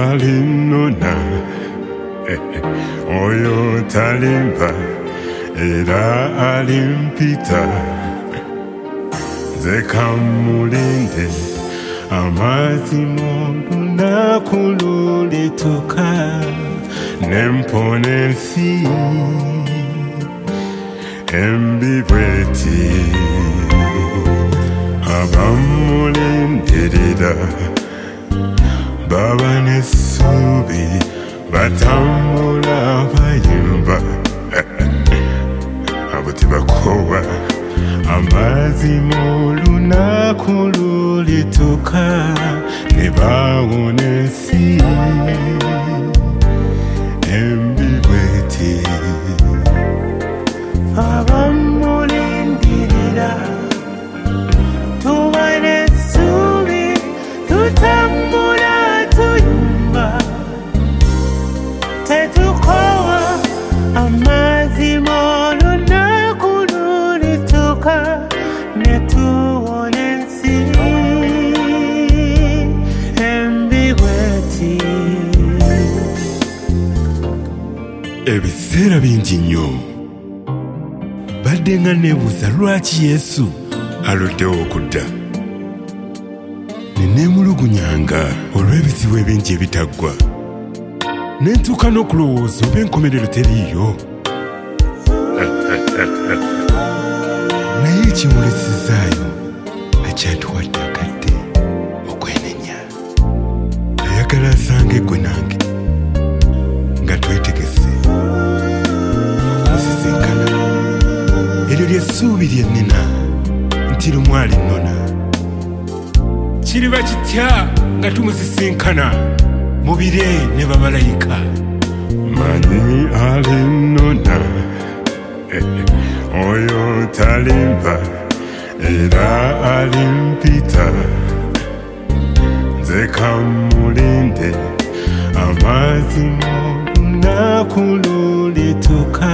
darling, no, no. Oh, you darling, but darling, Peter. The Camulinde, a Martimo, Naculu, and be natambula abayimba abo amazi mulunaku lulituka nebawona ensi ebiseera bingi nnyo badde nga neebuuza lwaki yesu aluddewo okudda nenneemulugunyanga olw'ebizibu ebingi ebitaggwa ne ntuuka n'okulowooza oba enkomerero teriiyo ha, ha, ha, ha. tekimulisizaayo akyatuwadde akadde okwenenya ayagala asange gwe nange nga twetegese osisinkana eryo lyessuubi lyennina nti lumwali nnona kiriba kitya nga tumusisinkana mubire ne bamalayika manyi ali nnona oyo talimba era alimpita nzekamulinde amazimu nakululituka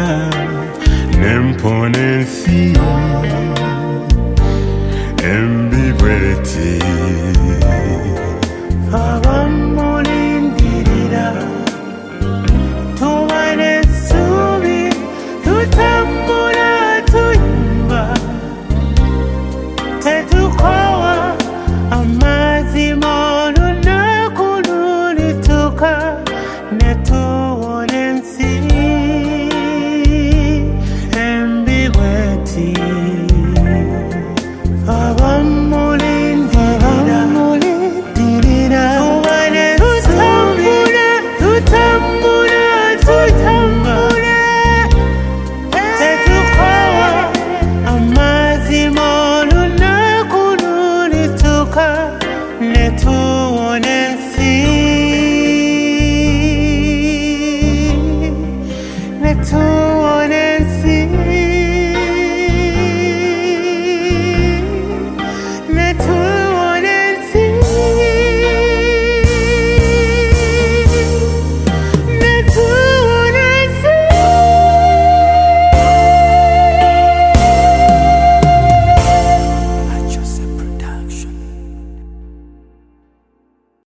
nempona ensi embibweti her